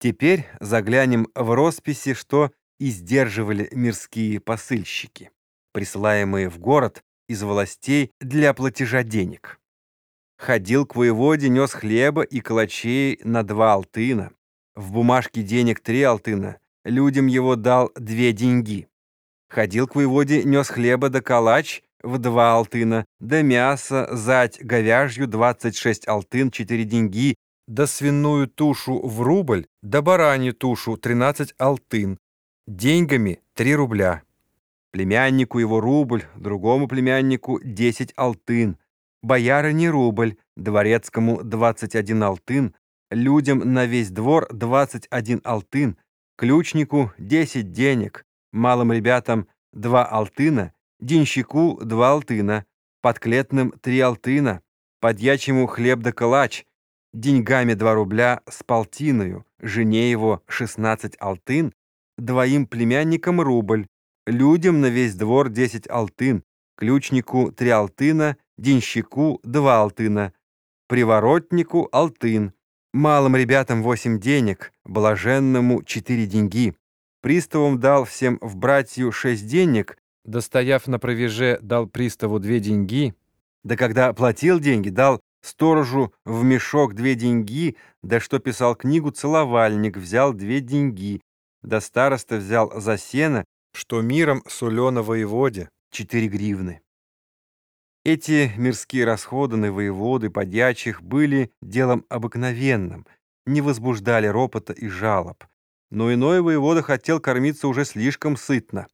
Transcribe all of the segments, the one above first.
Теперь заглянем в росписи, что издерживали мирские посыльщики, присылаемые в город из властей для платежа денег. Ходил к воеводе, нес хлеба и калачей на два алтына. В бумажке денег три алтына, людям его дал две деньги. Ходил к воеводе, нес хлеба да калач в два алтына, да мясо, зать говяжью двадцать шесть алтын, четыре деньги, да свиную тушу в рубль, да баранью тушу тринадцать алтын, деньгами три рубля. Племяннику его рубль, другому племяннику десять алтын, боярине рубль, дворецкому двадцать один алтын, людям на весь двор двадцать один алтын, ключнику десять денег, малым ребятам два алтына, денщику два алтына, подклетным три алтына, подьячему хлеб да калач, деньгами два рубля с полтиною, жене его шестнадцать алтын, двоим племянникам рубль, людям на весь двор десять алтын, ключнику три алтына, денщику два алтына, приворотнику алтын, малым ребятам восемь денег, блаженному четыре деньги. Приставам дал всем в братью шесть денег, достояв на провеже, дал приставу две деньги, да когда платил деньги, дал сторожу в мешок две деньги, да что писал книгу целовальник, взял две деньги, да староста взял за сено, что миром сулено воеводе, четыре гривны. Эти мирские расходы на воеводы, подьячих были делом обыкновенным, не возбуждали ропота и жалоб. Но иной воевода хотел кормиться уже слишком сытно.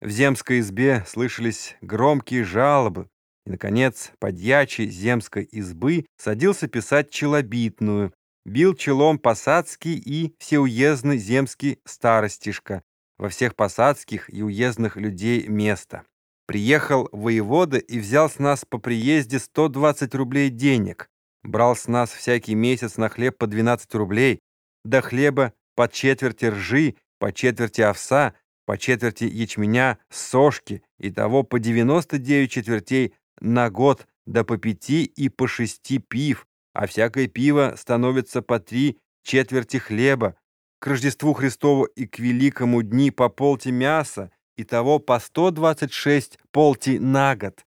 В земской избе слышались громкие жалобы, и, наконец, подьячий земской избы садился писать челобитную, бил челом посадский и всеуездный земский старостишка, во всех посадских и уездных людей место. Приехал воевода и взял с нас по приезде 120 рублей денег. Брал с нас всякий месяц на хлеб по 12 рублей, до хлеба по четверти ржи, по четверти овса, по четверти ячменя, сошки, и того по 99 четвертей на год, да по пяти и по шести пив, а всякое пиво становится по три четверти хлеба, к Рождеству Христову и к Великому дни по полти мяса, и того по 126 полти на год,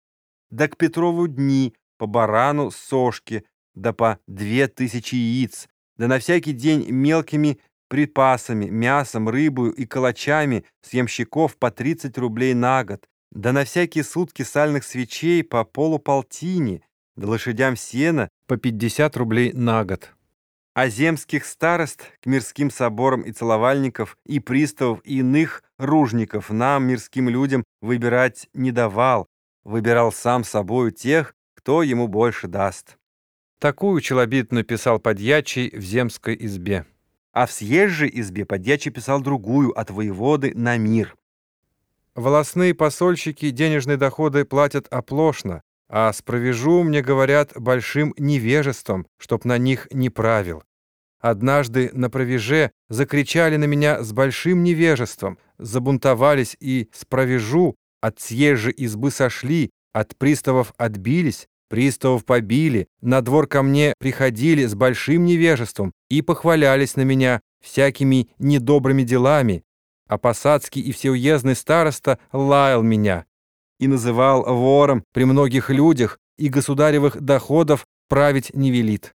да к Петрову дни по барану сошки, да по 2000 яиц, да на всякий день мелкими припасами, мясом, рыбою и калачами с ямщиков по 30 рублей на год, да на всякие сутки сальных свечей по полуполтине, да лошадям сена по 50 рублей на год а земских старост к мирским соборам и целовальников, и приставов, и иных ружников нам, мирским людям, выбирать не давал, выбирал сам собою тех, кто ему больше даст. Такую челобитную писал подьячий в земской избе. А в съезжей избе подьячий писал другую от воеводы на мир. Волосные посольщики денежные доходы платят оплошно, а спровежу, мне говорят, большим невежеством, чтоб на них не правил. Однажды на провеже закричали на меня с большим невежеством, забунтовались и спровежу от съезжи избы сошли, от приставов отбились, приставов побили, на двор ко мне приходили с большим невежеством и похвалялись на меня всякими недобрыми делами, а посадский и всеуездный староста лаял меня, и называл вором при многих людях, и государевых доходов править не велит.